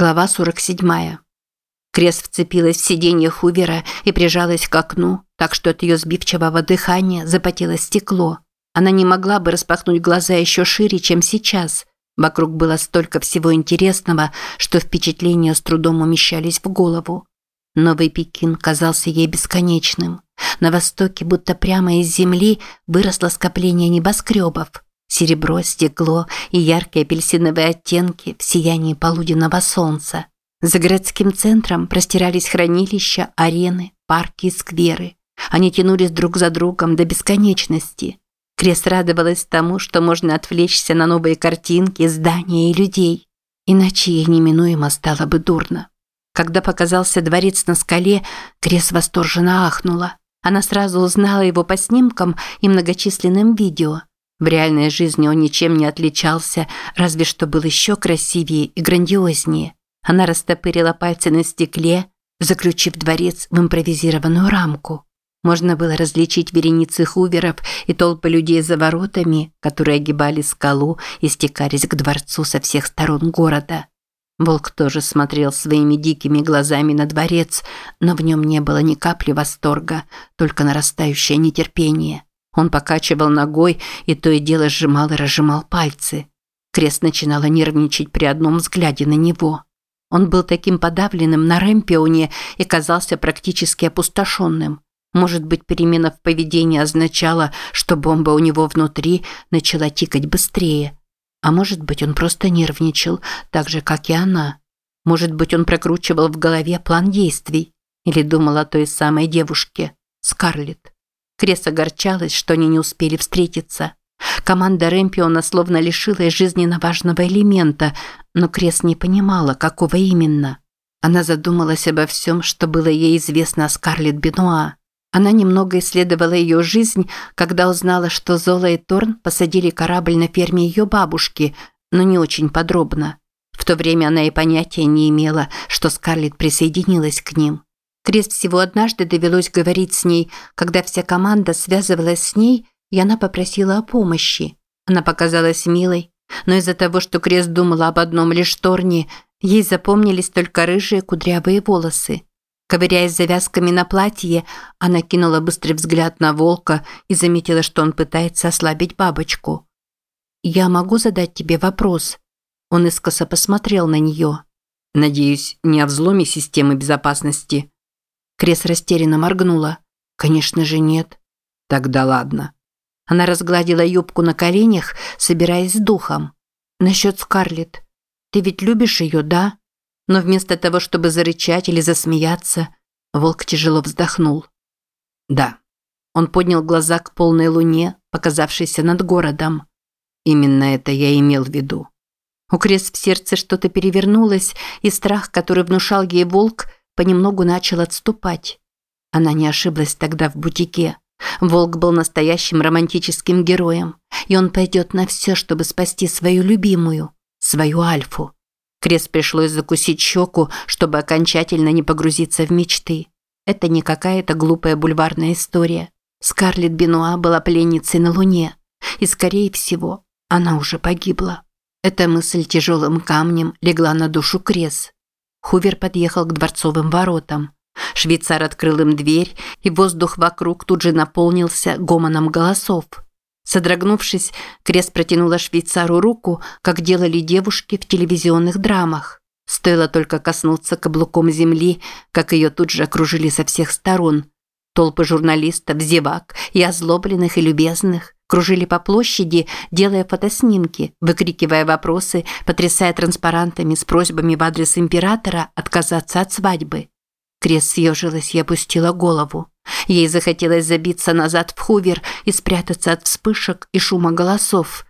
Глава 47. Крес вцепилась в сиденье Хувера и прижалась к окну, так что от ее сбивчивого дыхания запотело стекло. Она не могла бы распахнуть глаза еще шире, чем сейчас. Вокруг было столько всего интересного, что впечатления с трудом умещались в голову. Новый Пекин казался ей бесконечным. На востоке, будто прямо из земли, выросло скопление небоскребов – Серебро, стекло и яркие апельсиновые оттенки в сиянии полуденного солнца. За городским центром простирались хранилища, арены, парки и скверы. Они тянулись друг за другом до бесконечности. Крес радовалась тому, что можно отвлечься на новые картинки, здания и людей. Иначе ей неминуемо стало бы дурно. Когда показался дворец на скале, Крес восторженно ахнула. Она сразу узнала его по снимкам и многочисленным видео – в реальной жизни он ничем не отличался, разве что был еще красивее и грандиознее. Она растопырила пальцы на стекле, заключив дворец в импровизированную рамку. Можно было различить вереницы хуверов и толпы людей за воротами, которые огибали скалу и стекались к дворцу со всех сторон города. Волк тоже смотрел своими дикими глазами на дворец, но в нем не было ни капли восторга, только нарастающее нетерпение. Он покачивал ногой и то и дело сжимал и разжимал пальцы. Крест начинала нервничать при одном взгляде на него. Он был таким подавленным на Рэмпионе и казался практически опустошенным. Может быть, перемена в поведении означала, что бомба у него внутри начала тикать быстрее. А может быть, он просто нервничал, так же, как и она. Может быть, он прокручивал в голове план действий или думал о той самой девушке, Скарлетт. Крес огорчалась, что они не успели встретиться. Команда Рэмпиона словно лишилась жизненно важного элемента, но Крес не понимала, какого именно. Она задумалась обо всем, что было ей известно о Скарлетт Бенуа. Она немного исследовала ее жизнь, когда узнала, что Зола и Торн посадили корабль на ферме ее бабушки, но не очень подробно. В то время она и понятия не имела, что Скарлетт присоединилась к ним. Крис всего однажды довелось говорить с ней, когда вся команда связывалась с ней, и она попросила о помощи. Она показалась милой, но из-за того, что Крес думала об одном лишь Торне, ей запомнились только рыжие кудрявые волосы. Ковыряясь завязками на платье, она кинула быстрый взгляд на волка и заметила, что он пытается ослабить бабочку. «Я могу задать тебе вопрос?» Он искоса посмотрел на нее. «Надеюсь, не о взломе системы безопасности?» Крес растерянно моргнула. «Конечно же нет». «Тогда ладно». Она разгладила юбку на коленях, собираясь с духом. «Насчет Скарлетт. Ты ведь любишь ее, да?» Но вместо того, чтобы зарычать или засмеяться, волк тяжело вздохнул. «Да». Он поднял глаза к полной луне, показавшейся над городом. Именно это я имел в виду. У Крес в сердце что-то перевернулось, и страх, который внушал ей волк, понемногу начал отступать. Она не ошиблась тогда в бутике. Волк был настоящим романтическим героем, и он пойдет на все, чтобы спасти свою любимую, свою Альфу. Крес пришлось закусить щеку, чтобы окончательно не погрузиться в мечты. Это не какая-то глупая бульварная история. Скарлетт Бенуа была пленницей на Луне, и, скорее всего, она уже погибла. Эта мысль тяжелым камнем легла на душу Крес. Хувер подъехал к дворцовым воротам. Швейцар открыл им дверь, и воздух вокруг тут же наполнился гомоном голосов. Содрогнувшись, Крест протянула швейцару руку, как делали девушки в телевизионных драмах. Стоило только коснуться каблуком земли, как ее тут же окружили со всех сторон. Толпы журналистов, зевак и озлобленных и любезных кружили по площади, делая фотоснимки, выкрикивая вопросы, потрясая транспарантами с просьбами в адрес императора отказаться от свадьбы. Крес съежилась и опустила голову. Ей захотелось забиться назад в хувер и спрятаться от вспышек и шума голосов.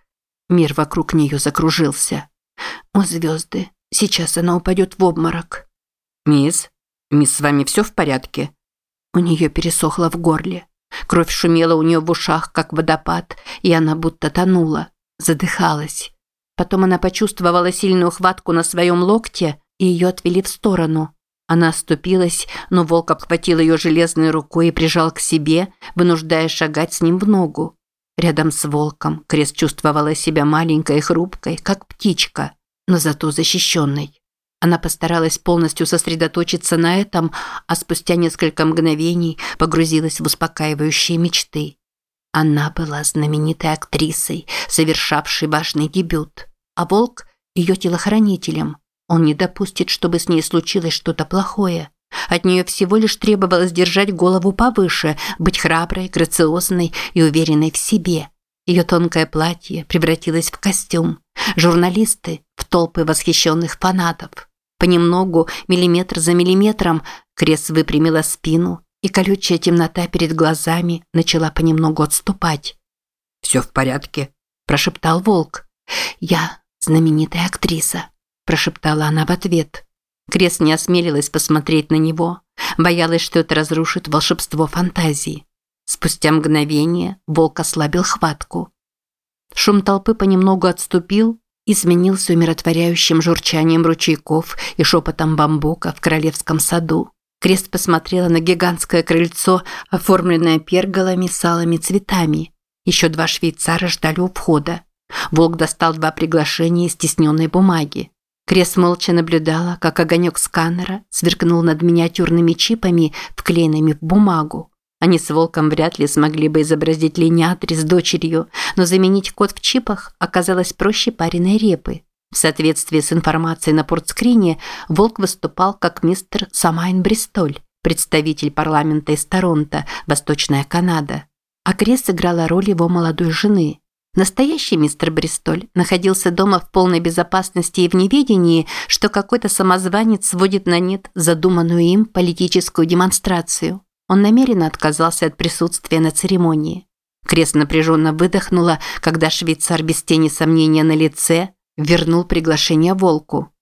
Мир вокруг нее закружился. О, звезды, сейчас она упадет в обморок. «Мисс, мисс, с вами все в порядке?» У нее пересохло в горле. Кровь шумела у нее в ушах, как водопад, и она будто тонула, задыхалась. Потом она почувствовала сильную хватку на своем локте, и ее отвели в сторону. Она оступилась, но волк обхватил ее железной рукой и прижал к себе, вынуждая шагать с ним в ногу. Рядом с волком Крест чувствовала себя маленькой и хрупкой, как птичка, но зато защищенной. Она постаралась полностью сосредоточиться на этом, а спустя несколько мгновений погрузилась в успокаивающие мечты. Она была знаменитой актрисой, совершавшей важный дебют, а Волк – ее телохранителем. Он не допустит, чтобы с ней случилось что-то плохое. От нее всего лишь требовалось держать голову повыше, быть храброй, грациозной и уверенной в себе. Ее тонкое платье превратилось в костюм. Журналисты – в толпы восхищенных фанатов. Понемногу, миллиметр за миллиметром, Крес выпрямила спину, и колючая темнота перед глазами начала понемногу отступать. «Все в порядке?» – прошептал Волк. «Я знаменитая актриса», – прошептала она в ответ. Крес не осмелилась посмотреть на него, боялась, что это разрушит волшебство фантазии. Спустя мгновение волк ослабил хватку. Шум толпы понемногу отступил и сменился умиротворяющим журчанием ручейков и шепотом бамбука в королевском саду. Крест посмотрела на гигантское крыльцо, оформленное перголами с алыми цветами. Еще два швейцара ждали у входа. Волк достал два приглашения из стесненной бумаги. Крес молча наблюдала, как огонек сканера сверкнул над миниатюрными чипами, вклеенными в бумагу. Они с Волком вряд ли смогли бы изобразить линиатри с дочерью, но заменить код в чипах оказалось проще пареной репы. В соответствии с информацией на портскрине, Волк выступал как мистер Самайн Бристоль, представитель парламента из Торонто, Восточная Канада. А Крес сыграла роль его молодой жены. Настоящий мистер Бристоль находился дома в полной безопасности и в неведении, что какой-то самозванец сводит на нет задуманную им политическую демонстрацию. Он намеренно отказался от присутствия на церемонии. Крест напряженно выдохнула, когда швейцар без тени сомнения на лице вернул приглашение волку.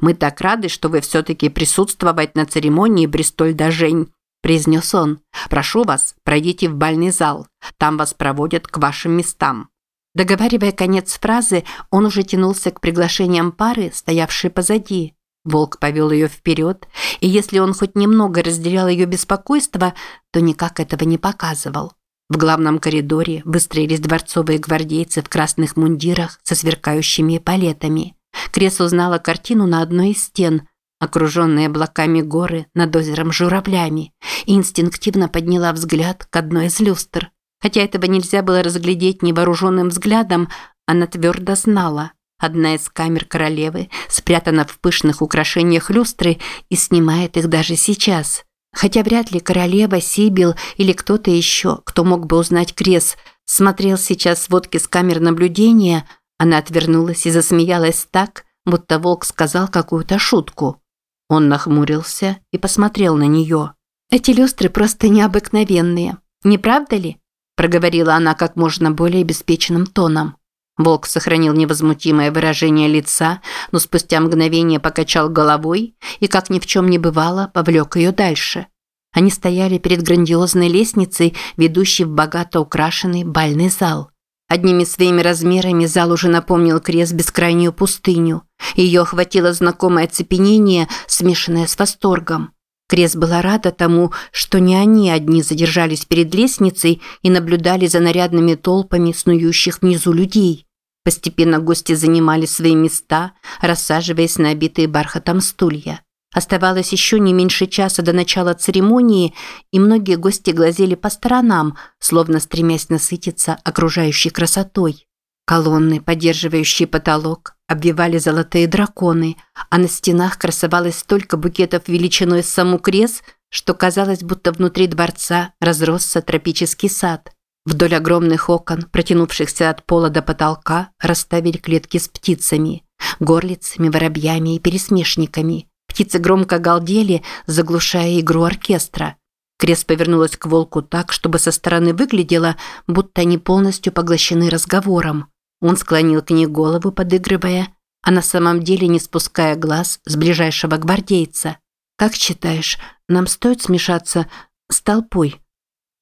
«Мы так рады, что вы все-таки присутствовать на церемонии Бристоль-Дажень», произнес он. «Прошу вас, пройдите в бальный зал. Там вас проводят к вашим местам». Договаривая конец фразы, он уже тянулся к приглашениям пары, стоявшей позади. Волк повел ее вперед, и если он хоть немного разделял ее беспокойство, то никак этого не показывал. В главном коридоре выстроились дворцовые гвардейцы в красных мундирах со сверкающими палетами. Крес узнала картину на одной из стен, окруженные облаками горы над озером журавлями, и инстинктивно подняла взгляд к одной из люстр. Хотя этого нельзя было разглядеть невооруженным взглядом, она твердо знала. Одна из камер королевы спрятана в пышных украшениях люстры и снимает их даже сейчас. Хотя вряд ли королева, Сибил или кто-то еще, кто мог бы узнать Крес, смотрел сейчас сводки с камер наблюдения, она отвернулась и засмеялась так, будто волк сказал какую-то шутку. Он нахмурился и посмотрел на нее. «Эти люстры просто необыкновенные, не правда ли?» проговорила она как можно более обеспеченным тоном. Волк сохранил невозмутимое выражение лица, но спустя мгновение покачал головой и, как ни в чем не бывало, повлек ее дальше. Они стояли перед грандиозной лестницей, ведущей в богато украшенный бальный зал. Одними своими размерами зал уже напомнил крест бескрайнюю пустыню. Ее охватило знакомое оцепенение, смешанное с восторгом. Крес была рада тому, что не они одни задержались перед лестницей и наблюдали за нарядными толпами снующих внизу людей. Постепенно гости занимали свои места, рассаживаясь на обитые бархатом стулья. Оставалось еще не меньше часа до начала церемонии, и многие гости глазели по сторонам, словно стремясь насытиться окружающей красотой. Колонны, поддерживающие потолок, обвивали золотые драконы, а на стенах красовалось столько букетов величиной с саму крес, что казалось, будто внутри дворца разросся тропический сад. Вдоль огромных окон, протянувшихся от пола до потолка, расставили клетки с птицами, горлицами, воробьями и пересмешниками. Птицы громко галдели, заглушая игру оркестра. Крес повернулась к волку так, чтобы со стороны выглядело, будто они полностью поглощены разговором. Он склонил к ней голову, подыгрывая, а на самом деле не спуская глаз с ближайшего гвардейца. «Как считаешь, нам стоит смешаться с толпой?»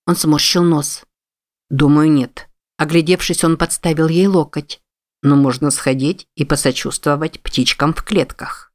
Он сморщил нос. «Думаю, нет». Оглядевшись, он подставил ей локоть. «Но можно сходить и посочувствовать птичкам в клетках».